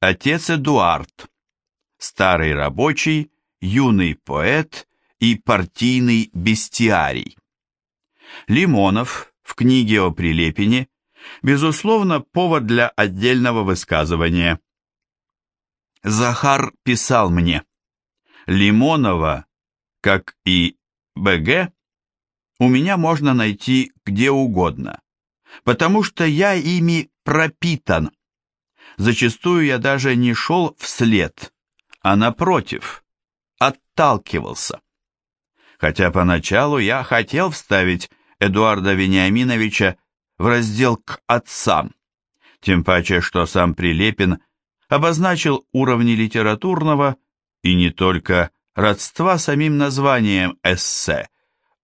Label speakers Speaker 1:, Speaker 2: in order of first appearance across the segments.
Speaker 1: Отец Эдуард, старый рабочий, юный поэт и партийный бестиарий. Лимонов в книге о Прилепине, безусловно, повод для отдельного высказывания. Захар писал мне, Лимонова, как и БГ, у меня можно найти где угодно, потому что я ими пропитан. Зачастую я даже не шел вслед, а напротив, отталкивался. Хотя поначалу я хотел вставить Эдуарда Вениаминовича в раздел «К отцам», тем паче, что сам Прилепин обозначил уровни литературного и не только родства самим названием эссе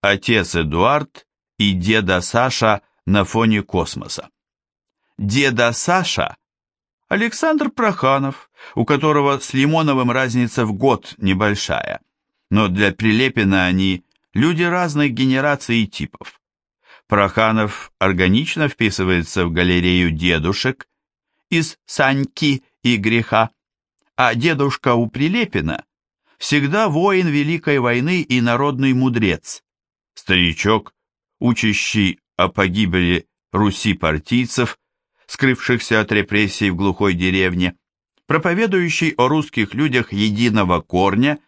Speaker 1: «Отец Эдуард и деда Саша на фоне космоса». Деда Саша – Александр Проханов, у которого с Лимоновым разница в год небольшая, но для Прилепина они люди разных генераций и типов. Проханов органично вписывается в галерею дедушек из «Саньки» и «Греха», а дедушка у Прилепина всегда воин Великой войны и народный мудрец, старичок, учащий о погибели Руси партийцев, скрывшихся от репрессий в глухой деревне, проповедующий о русских людях единого корня,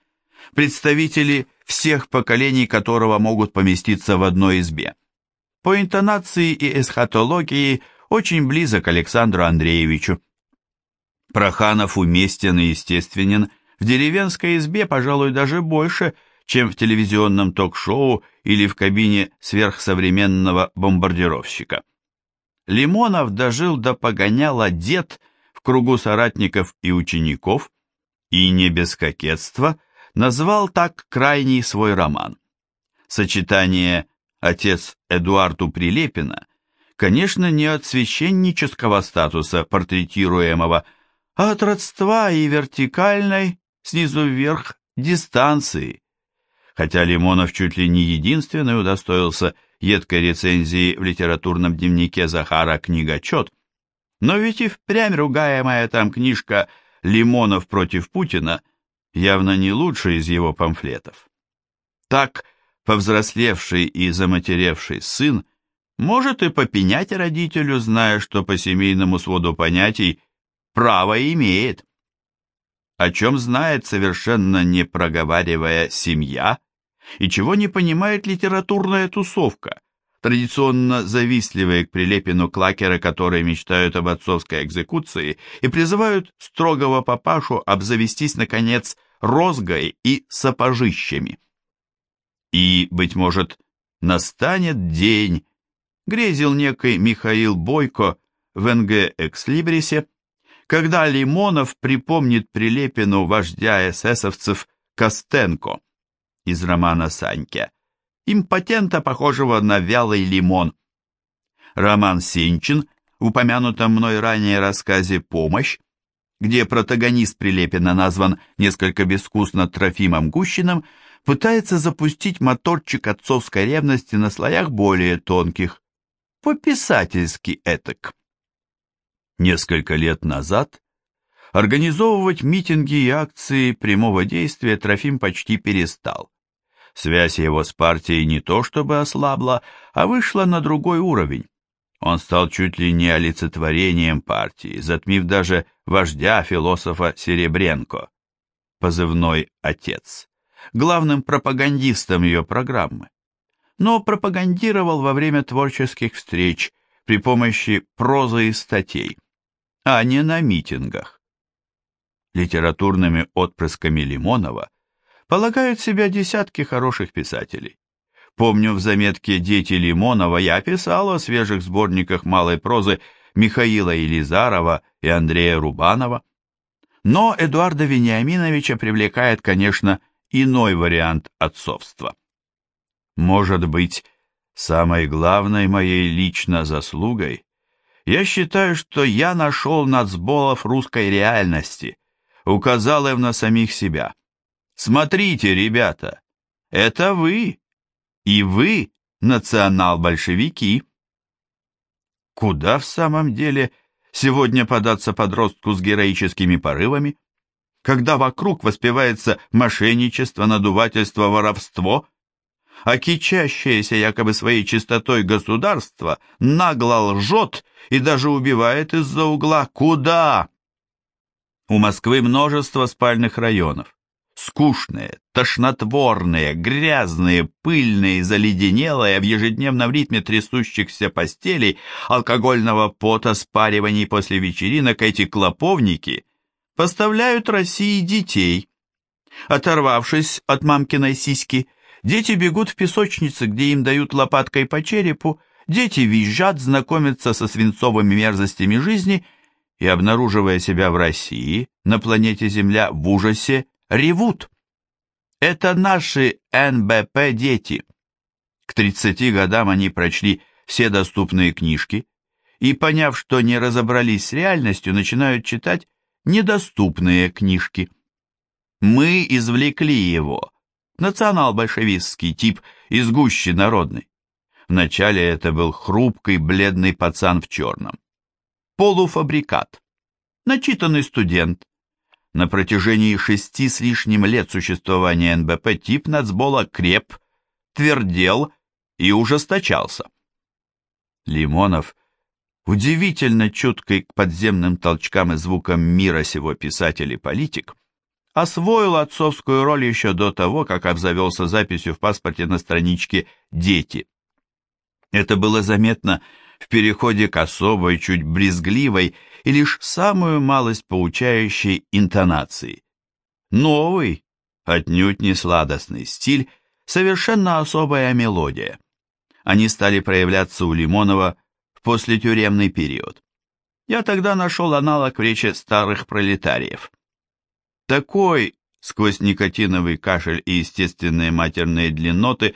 Speaker 1: представители всех поколений которого могут поместиться в одной избе. По интонации и эсхатологии очень близок Александру Андреевичу. Проханов уместен и естественен в деревенской избе, пожалуй, даже больше, чем в телевизионном ток-шоу или в кабине сверхсовременного бомбардировщика. Лимонов дожил до погоняла дед в кругу соратников и учеников и не без кокетства назвал так крайний свой роман. Сочетание «Отец Эдуарду Прилепина» конечно, не от священнического статуса портретируемого, а от родства и вертикальной, снизу вверх, дистанции. Хотя Лимонов чуть ли не единственный удостоился едкой рецензии в литературном дневнике Захара «Книгочет», но ведь и впрямь ругаемая там книжка «Лимонов против Путина» явно не лучший из его памфлетов. Так, повзрослевший и заматеревший сын может и попенять родителю, зная, что по семейному своду понятий право имеет. О чем знает совершенно не проговаривая семья, и чего не понимает литературная тусовка, традиционно завистливые к Прилепину клакеры, которые мечтают об отцовской экзекуции и призывают строгого папашу обзавестись, наконец, розгой и сапожищами. И, быть может, настанет день, грезил некий Михаил Бойко в НГ Экслибрисе, когда Лимонов припомнит Прилепину вождя эсэсовцев Костенко из романа «Саньке», импотента, похожего на вялый лимон. Роман Сенчин в упомянутом мной ранее рассказе «Помощь», где протагонист Прилепина назван несколько безвкусно Трофимом Гущиным, пытается запустить моторчик отцовской ревности на слоях более тонких, по-писательски этак. Несколько лет назад организовывать митинги и акции прямого действия Трофим почти перестал. Связь его с партией не то чтобы ослабла, а вышла на другой уровень. Он стал чуть ли не олицетворением партии, затмив даже вождя философа Серебренко, позывной «Отец», главным пропагандистом ее программы. Но пропагандировал во время творческих встреч при помощи прозы и статей а не на митингах. Литературными отпрысками Лимонова полагают себя десятки хороших писателей. Помню, в заметке «Дети Лимонова» я писал о свежих сборниках малой прозы Михаила Елизарова и Андрея Рубанова. Но Эдуарда Вениаминовича привлекает, конечно, иной вариант отцовства. Может быть, самой главной моей лично заслугой я считаю, что я нашел нацболов русской реальности, указал им на самих себя. Смотрите, ребята, это вы, и вы национал-большевики. Куда в самом деле сегодня податься подростку с героическими порывами? Когда вокруг воспевается мошенничество, надувательство, воровство, а кичащееся якобы своей чистотой государство нагло лжет и даже убивает из-за угла. Куда? У Москвы множество спальных районов. Скучные, тошнотворные, грязные, пыльные, заледенелые, в ежедневном ритме трясущихся постелей, алкогольного пота, спариваний после вечеринок эти клоповники поставляют России детей. Оторвавшись от мамкиной сиськи, дети бегут в песочницы, где им дают лопаткой по черепу, дети визжат, знакомятся со свинцовыми мерзостями жизни и, обнаруживая себя в России, на планете Земля, в ужасе, ревут. Это наши НБП дети. К 30 годам они прочли все доступные книжки и, поняв, что не разобрались с реальностью, начинают читать недоступные книжки. Мы извлекли его, национал-большевистский тип из гущи народной. Вначале это был хрупкий, бледный пацан в черном. Полуфабрикат. Начитанный студент, на протяжении шести с лишним лет существования НБП тип нацбола креп, твердел и ужесточался. Лимонов, удивительно чуткий к подземным толчкам и звукам мира сего писатель и политик, освоил отцовскую роль еще до того, как обзавелся записью в паспорте на страничке «Дети». Это было заметно в переходе к особой, чуть брезгливой и лишь самую малость поучающей интонации. Новый, отнюдь не сладостный стиль, совершенно особая мелодия. Они стали проявляться у Лимонова в послетюремный период. Я тогда нашел аналог в речи старых пролетариев. Такой, сквозь никотиновый кашель и естественные матерные длинноты,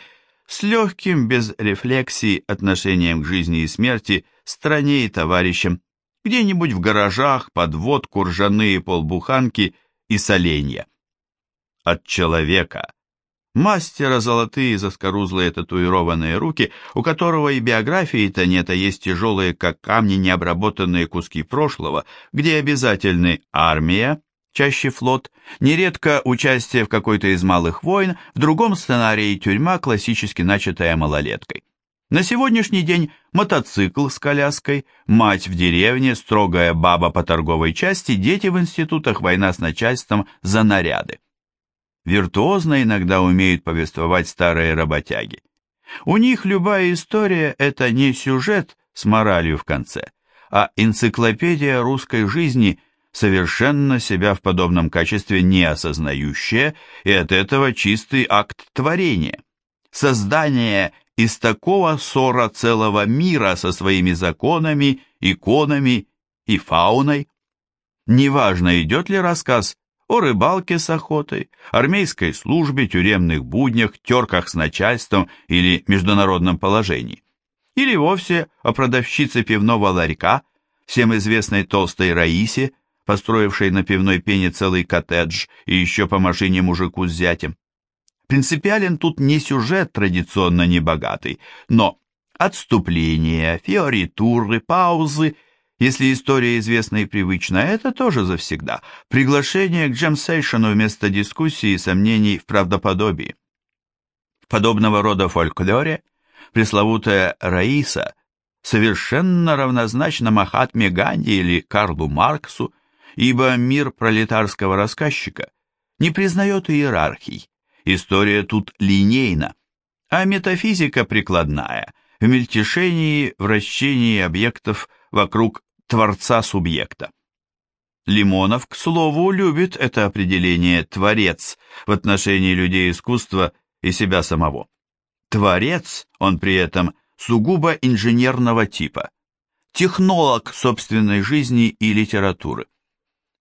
Speaker 1: с легким, без рефлексии, отношением к жизни и смерти, стране и товарищам, где-нибудь в гаражах, под водку, ржаные полбуханки и соленья. От человека, мастера золотые заскорузлые татуированные руки, у которого и биографии-то нет, а есть тяжелые, как камни, необработанные куски прошлого, где обязательны армия, чаще флот, нередко участие в какой-то из малых войн, в другом сценарии тюрьма, классически начатая малолеткой. На сегодняшний день мотоцикл с коляской, мать в деревне, строгая баба по торговой части, дети в институтах, война с начальством за наряды. Виртуозно иногда умеют повествовать старые работяги. У них любая история – это не сюжет с моралью в конце, а энциклопедия русской жизни, совершенно себя в подобном качестве не осознающая, и от этого чистый акт творения. Создание из такого ссора целого мира со своими законами, иконами и фауной. Неважно, идет ли рассказ о рыбалке с охотой, армейской службе, тюремных буднях, терках с начальством или международном положении. Или вовсе о продавщице пивного ларька, всем известной толстой Раисе, построившей на пивной пене целый коттедж и еще по машине мужику с зятем. Принципиален тут не сюжет традиционно небогатый, но отступления, фиоритуры, паузы, если история известна и привычна, это тоже завсегда. Приглашение к джемсейшену вместо дискуссии и сомнений в правдоподобии. В подобного рода фольклоре пресловутая Раиса совершенно равнозначна Махатме Ганди или Карлу Марксу, ибо мир пролетарского рассказчика не признает иерархий, История тут линейна, а метафизика прикладная, в мельтешении, вращении объектов вокруг творца-субъекта. Лимонов, к слову, любит это определение «творец» в отношении людей искусства и себя самого. Творец, он при этом сугубо инженерного типа, технолог собственной жизни и литературы.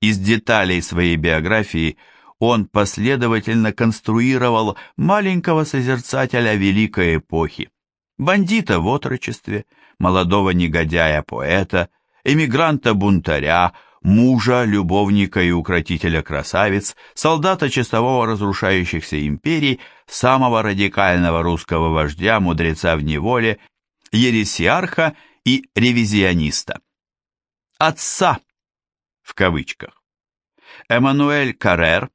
Speaker 1: Из деталей своей биографии – он последовательно конструировал маленького созерцателя великой эпохи, бандита в отрочестве, молодого негодяя-поэта, эмигранта-бунтаря, мужа, любовника и укротителя красавиц, солдата часового разрушающихся империй, самого радикального русского вождя, мудреца в неволе, ересиарха и ревизиониста. «отца» в кавычках. Эммануэль Каррер,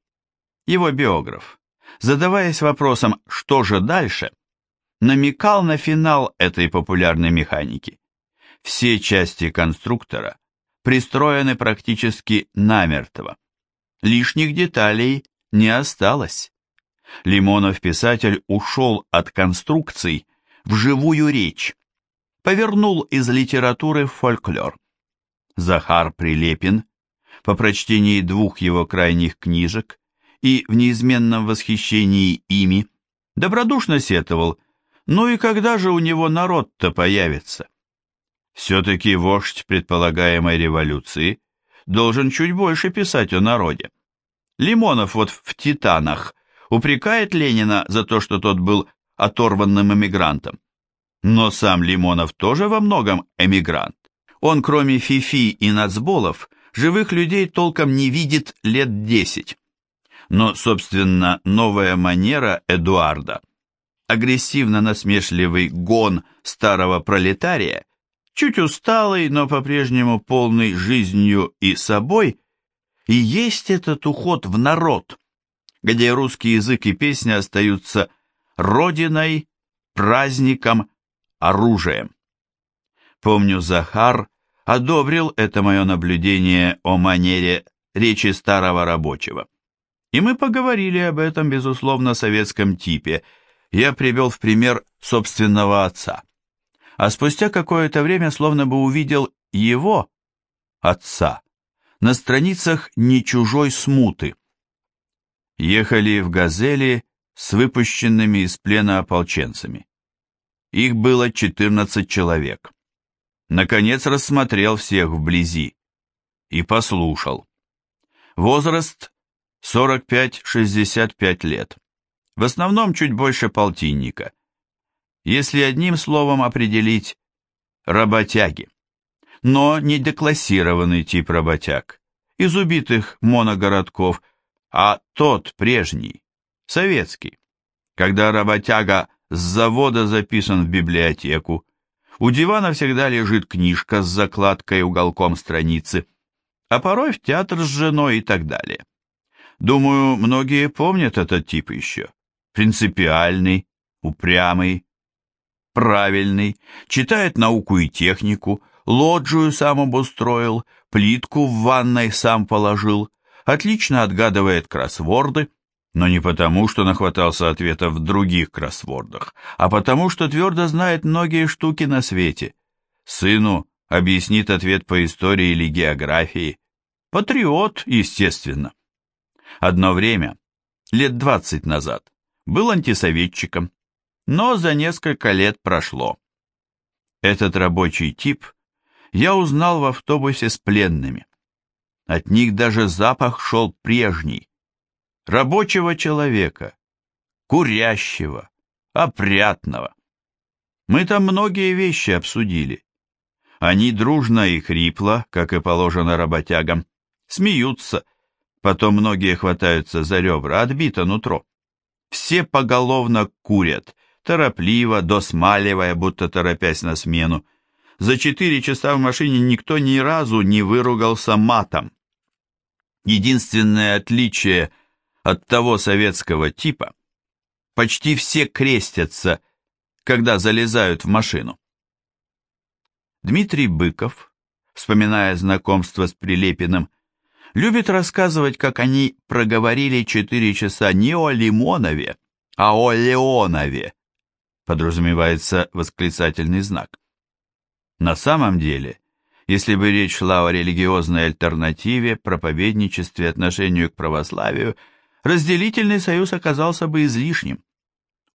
Speaker 1: его биограф, задаваясь вопросом «что же дальше?», намекал на финал этой популярной механики. Все части конструктора пристроены практически намертво. Лишних деталей не осталось. Лимонов-писатель ушел от конструкций в живую речь, повернул из литературы в фольклор. Захар Прилепин, по прочтении двух его крайних книжек и в неизменном восхищении ими, добродушно сетовал, ну и когда же у него народ-то появится? Все-таки вождь предполагаемой революции должен чуть больше писать о народе. Лимонов вот в «Титанах» упрекает Ленина за то, что тот был оторванным эмигрантом. Но сам Лимонов тоже во многом эмигрант. Он, кроме Фифи и Нацболов, живых людей толком не видит лет десять. Но, собственно, новая манера Эдуарда, агрессивно-насмешливый гон старого пролетария, чуть усталый, но по-прежнему полный жизнью и собой, и есть этот уход в народ, где русский язык и песня остаются родиной, праздником, оружием. Помню, Захар одобрил это мое наблюдение о манере речи старого рабочего. И мы поговорили об этом, безусловно, советском типе. Я привел в пример собственного отца. А спустя какое-то время словно бы увидел его, отца, на страницах «Не чужой смуты». Ехали в «Газели» с выпущенными из плена ополченцами. Их было 14 человек. Наконец рассмотрел всех вблизи и послушал. Возраст 45-65 лет. В основном чуть больше полтинника. Если одним словом определить работяги. Но не деклассированный тип работяг, из убитых моногородков, а тот прежний, советский, когда работяга с завода записан в библиотеку, у дивана всегда лежит книжка с закладкой уголком страницы, а порой в театр с женой и так далее. Думаю, многие помнят этот тип еще. Принципиальный, упрямый, правильный, читает науку и технику, лоджию сам обустроил, плитку в ванной сам положил, отлично отгадывает кроссворды, но не потому, что нахватался ответов в других кроссвордах, а потому, что твердо знает многие штуки на свете. Сыну объяснит ответ по истории или географии. Патриот, естественно. Одно время, лет двадцать назад, был антисоветчиком, но за несколько лет прошло. Этот рабочий тип я узнал в автобусе с пленными. От них даже запах шел прежний, рабочего человека, курящего, опрятного. Мы там многие вещи обсудили. Они дружно и хрипло, как и положено работягам, смеются, потом многие хватаются за ребра, отбито нутро. Все поголовно курят, торопливо, досмаливая, будто торопясь на смену. За четыре часа в машине никто ни разу не выругался матом. Единственное отличие – от того советского типа, почти все крестятся, когда залезают в машину. Дмитрий Быков, вспоминая знакомство с Прилепиным, любит рассказывать, как они проговорили четыре часа не о Лимонове, а о Леонове, подразумевается восклицательный знак. На самом деле, если бы речь шла о религиозной альтернативе, проповедничестве, отношению к православию – разделительный союз оказался бы излишним.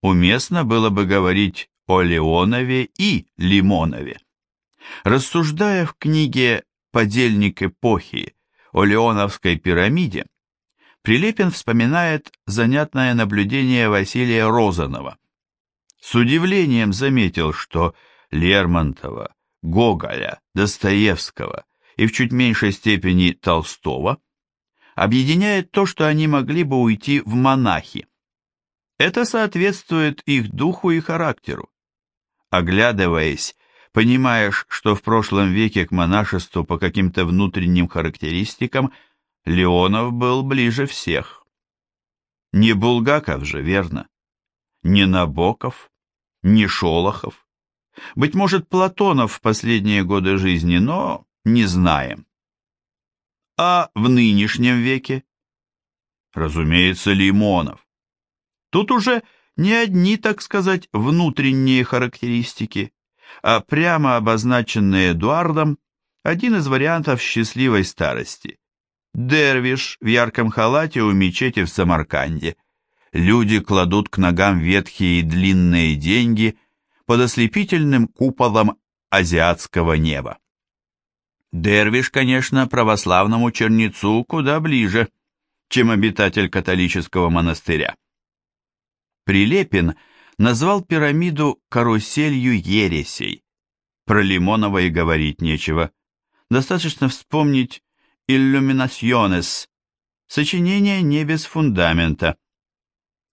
Speaker 1: Уместно было бы говорить о Леонове и Лимонове. Рассуждая в книге «Подельник эпохи» о Леоновской пирамиде, Прилепин вспоминает занятное наблюдение Василия Розанова. С удивлением заметил, что Лермонтова, Гоголя, Достоевского и в чуть меньшей степени Толстого – объединяет то, что они могли бы уйти в монахи. Это соответствует их духу и характеру. Оглядываясь, понимаешь, что в прошлом веке к монашеству по каким-то внутренним характеристикам Леонов был ближе всех. Не Булгаков же, верно? Не Набоков, не Шолохов. Быть может, Платонов в последние годы жизни, но не знаем. А в нынешнем веке? Разумеется, Лимонов. Тут уже не одни, так сказать, внутренние характеристики, а прямо обозначенные Эдуардом один из вариантов счастливой старости. Дервиш в ярком халате у мечети в Самарканде. Люди кладут к ногам ветхие и длинные деньги под ослепительным куполом азиатского неба. Дервиш, конечно, православному чернецу куда ближе, чем обитатель католического монастыря. Прилепин назвал пирамиду каруселью ересей. Про Лимонова и говорить нечего. Достаточно вспомнить «Иллюминационес» сочинение не без фундамента,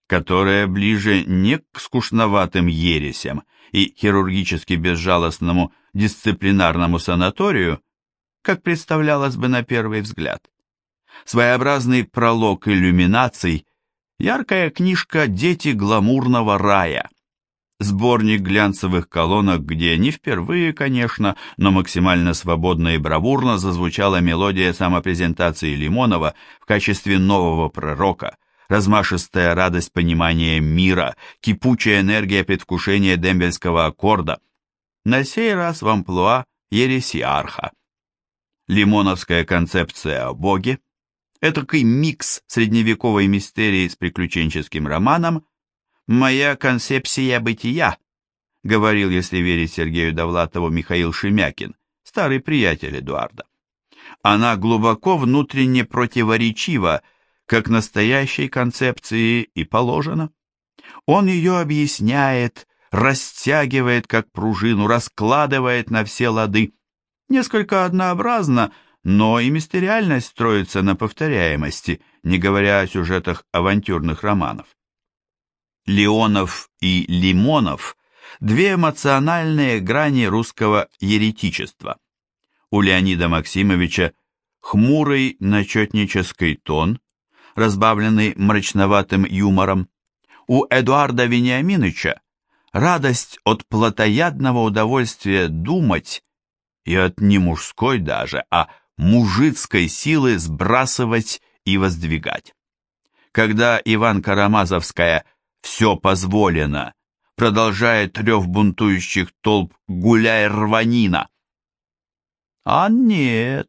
Speaker 1: которое ближе не к скучноватым ересям и хирургически безжалостному дисциплинарному санаторию, как представлялось бы на первый взгляд. Своеобразный пролог иллюминаций Яркая книжка «Дети гламурного рая». Сборник глянцевых колонок, где не впервые, конечно, но максимально свободно и бравурно зазвучала мелодия самопрезентации Лимонова в качестве нового пророка, размашистая радость понимания мира, кипучая энергия предвкушения дембельского аккорда. На сей раз в амплуа ересиарха. Лимоновская концепция о Боге, этакий микс средневековой мистерии с приключенческим романом «Моя концепция бытия», говорил, если верить Сергею Довлатову, Михаил Шемякин, старый приятель Эдуарда. Она глубоко внутренне противоречива, как настоящей концепции и положено. Он ее объясняет, растягивает как пружину, раскладывает на все лады. Несколько однообразно, но и мистериальность строится на повторяемости, не говоря о сюжетах авантюрных романов. Леонов и Лимонов – две эмоциональные грани русского еретичества. У Леонида Максимовича хмурый начетнический тон, разбавленный мрачноватым юмором. У Эдуарда Вениаминовича радость от плотоядного удовольствия думать и от не мужской даже, а мужицкой силы сбрасывать и воздвигать. Когда Иван Карамазовская «все позволено» продолжает рев бунтующих толп «гуляй рванина». А нет,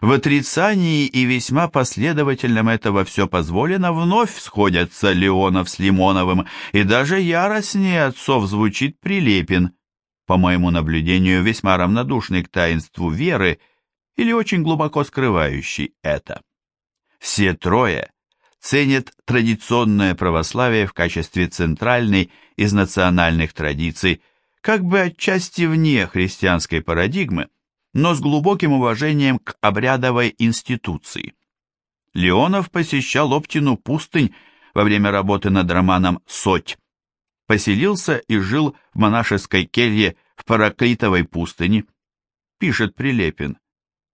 Speaker 1: в отрицании и весьма последовательном этого «все позволено» вновь сходятся Леонов с Лимоновым, и даже яростнее отцов звучит Прилепин, по моему наблюдению, весьма равнодушный к таинству веры или очень глубоко скрывающий это. Все трое ценят традиционное православие в качестве центральной из национальных традиций, как бы отчасти вне христианской парадигмы, но с глубоким уважением к обрядовой институции. Леонов посещал Оптину пустынь во время работы над романом «Соть», поселился и жил в монашеской келье в Параклитовой пустыне, пишет Прилепин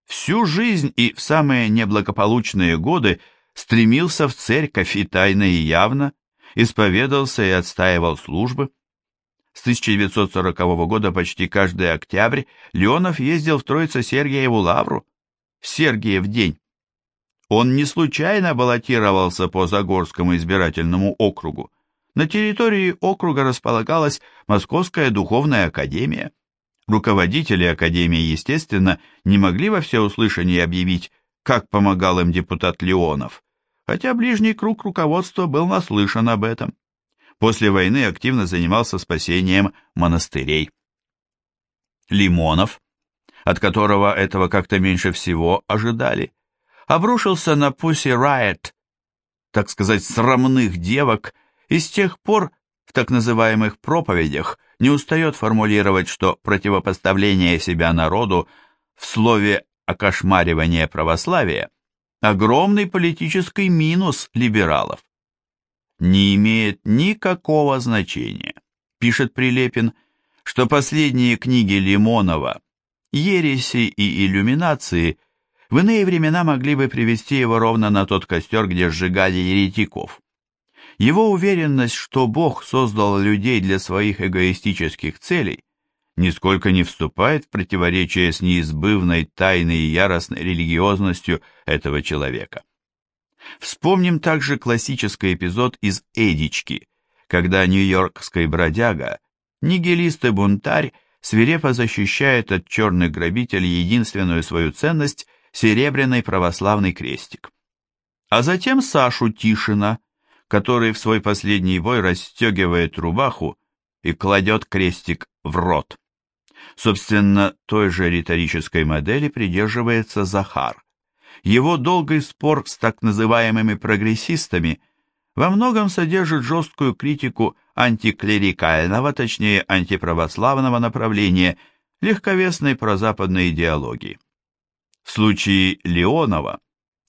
Speaker 1: всю жизнь и в самые неблагополучные годы стремился в церковь и тайно и явно, исповедался и отстаивал службы. С 1940 года почти каждый октябрь Леонов ездил в Троице-Сергиеву лавру, в Сергиев день. Он не случайно баллотировался по Загорскому избирательному округу. На территории округа располагалась Московская духовная академия. Руководители Академии, естественно, не могли во всеуслышание объявить, как помогал им депутат Леонов, хотя ближний круг руководства был наслышан об этом. После войны активно занимался спасением монастырей. Лимонов, от которого этого как-то меньше всего ожидали, обрушился на Pussy Riot, так сказать, срамных девок, и с тех пор в так называемых проповедях не устает формулировать, что противопоставление себя народу в слове «окошмаривание православия» огромный политический минус либералов. Не имеет никакого значения, пишет Прилепин, что последние книги Лимонова «Ереси» и «Иллюминации» в иные времена могли бы привести его ровно на тот костер, где сжигали еретиков. Его уверенность, что Бог создал людей для своих эгоистических целей, нисколько не вступает в противоречие с неизбывной тайной и яростной религиозностью этого человека. Вспомним также классический эпизод из «Эдички», когда нью-йоркский бродяга, нигилист и бунтарь, свирепо защищает от черных грабителей единственную свою ценность – серебряный православный крестик. А затем Сашу Тишина, который в свой последний бой расстегивает рубаху и кладет крестик в рот. Собственно, той же риторической модели придерживается Захар. Его долгий спор с так называемыми прогрессистами во многом содержит жесткую критику антиклерикального, точнее антиправославного направления легковесной прозападной идеологии. В случае Леонова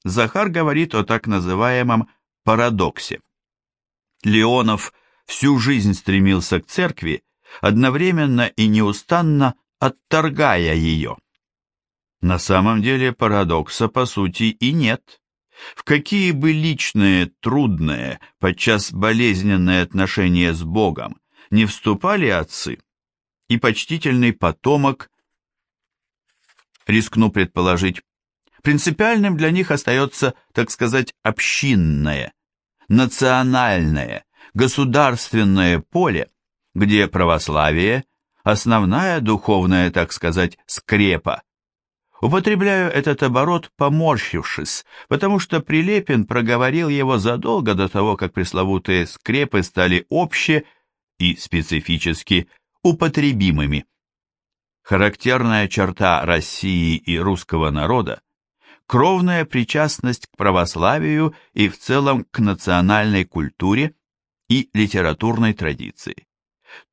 Speaker 1: Захар говорит о так называемом парадоксе. Леонов всю жизнь стремился к церкви, одновременно и неустанно отторгая ее. На самом деле парадокса по сути и нет. В какие бы личные, трудные, подчас болезненные отношения с Богом не вступали отцы, и почтительный потомок, рискну предположить, принципиальным для них остается, так сказать, общинное, национальное, государственное поле, где православие – основная духовная, так сказать, скрепа, Употребляю этот оборот, поморщившись, потому что Прилепин проговорил его задолго до того, как пресловутые скрепы стали обще и специфически употребимыми. Характерная черта России и русского народа – кровная причастность к православию и в целом к национальной культуре и литературной традиции.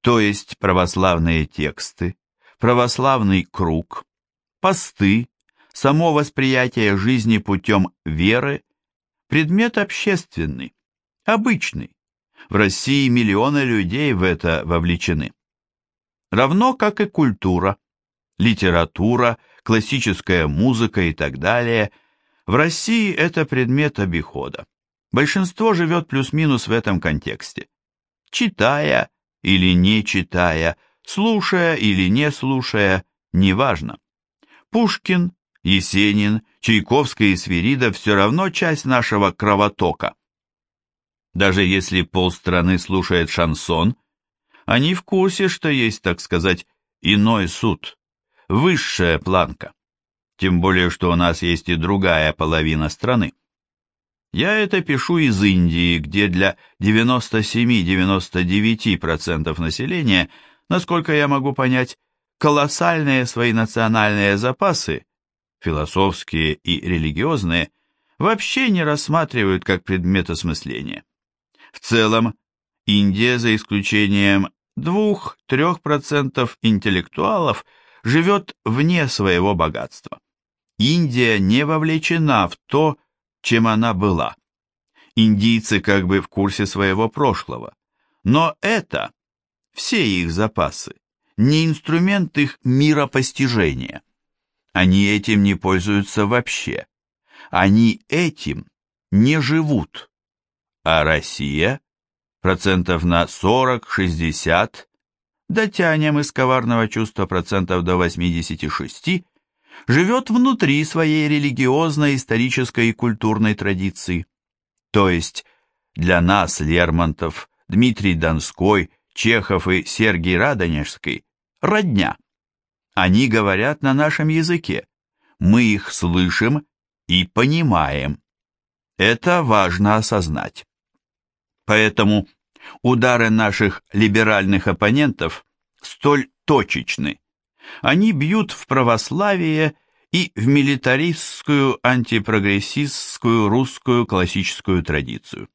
Speaker 1: То есть православные тексты, православный круг – посты, само восприятие жизни путем веры – предмет общественный, обычный. В России миллионы людей в это вовлечены. Равно как и культура, литература, классическая музыка и так далее. В России это предмет обихода. Большинство живет плюс-минус в этом контексте. Читая или не читая, слушая или не слушая, неважно. Пушкин, Есенин, Чайковский и Свиридов все равно часть нашего кровотока. Даже если полстраны слушает шансон, они в курсе, что есть, так сказать, иной суд, высшая планка. Тем более, что у нас есть и другая половина страны. Я это пишу из Индии, где для 97-99% населения, насколько я могу понять, колоссальные свои национальные запасы, философские и религиозные, вообще не рассматривают как предмет осмысления. В целом, Индия, за исключением 2-3% интеллектуалов, живет вне своего богатства. Индия не вовлечена в то, чем она была. Индийцы как бы в курсе своего прошлого. Но это все их запасы не инструмент их миропостижения. Они этим не пользуются вообще. Они этим не живут. А Россия процентов на 40-60, дотянем из коварного чувства процентов до 86, живет внутри своей религиозной, исторической и культурной традиции. То есть для нас Лермонтов, Дмитрий Донской, Чехов и Сергий Радонежский родня. Они говорят на нашем языке. Мы их слышим и понимаем. Это важно осознать. Поэтому удары наших либеральных оппонентов столь точечны. Они бьют в православие и в милитаристскую, антипрогрессистскую русскую классическую традицию.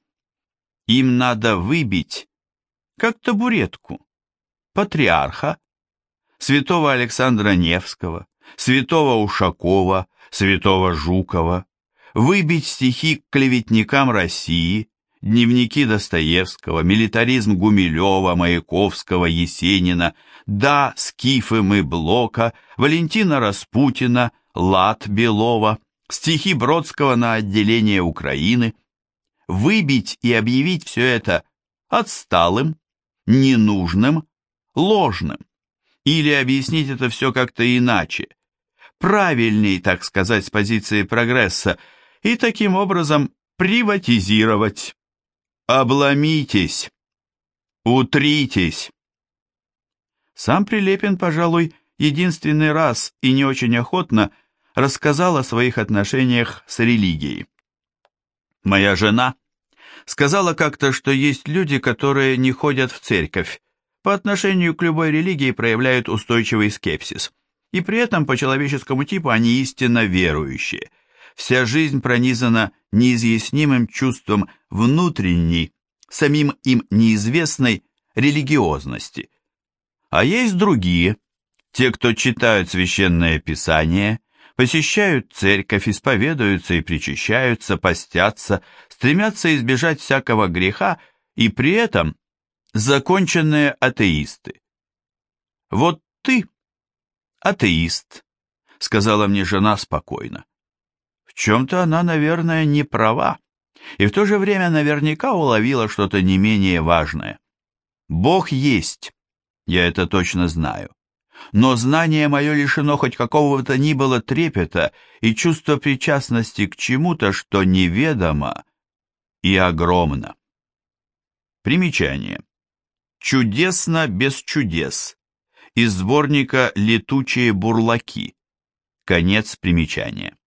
Speaker 1: Им надо выбить, как табуретку, патриарха, святого Александра Невского, святого Ушакова, святого Жукова, выбить стихи клеветникам России, дневники Достоевского, милитаризм Гумилева, Маяковского, Есенина, да, скифы мы Блока, Валентина Распутина, Лад Белова, стихи Бродского на отделение Украины. Выбить и объявить все это отсталым, ненужным, ложным. Или объяснить это все как-то иначе, правильней, так сказать, с позиции прогресса, и таким образом приватизировать. Обломитесь, утритесь. Сам Прилепин, пожалуй, единственный раз и не очень охотно рассказал о своих отношениях с религией. Моя жена сказала как-то, что есть люди, которые не ходят в церковь, по отношению к любой религии проявляют устойчивый скепсис, и при этом по человеческому типу они истинно верующие. Вся жизнь пронизана неизъяснимым чувством внутренней, самим им неизвестной религиозности. А есть другие, те, кто читают священное писание, посещают церковь, исповедуются и причащаются, постятся, стремятся избежать всякого греха и при этом законченные атеисты. Вот ты атеист, сказала мне жена спокойно. В чем-то она, наверное, не права, и в то же время наверняка уловила что-то не менее важное. Бог есть, я это точно знаю. Но знание мое лишено хоть какого-то ни было трепета и чувства причастности к чему-то, что неведомо и огромно. Примечание. Чудесно без чудес. Из сборника «Летучие бурлаки». Конец примечания.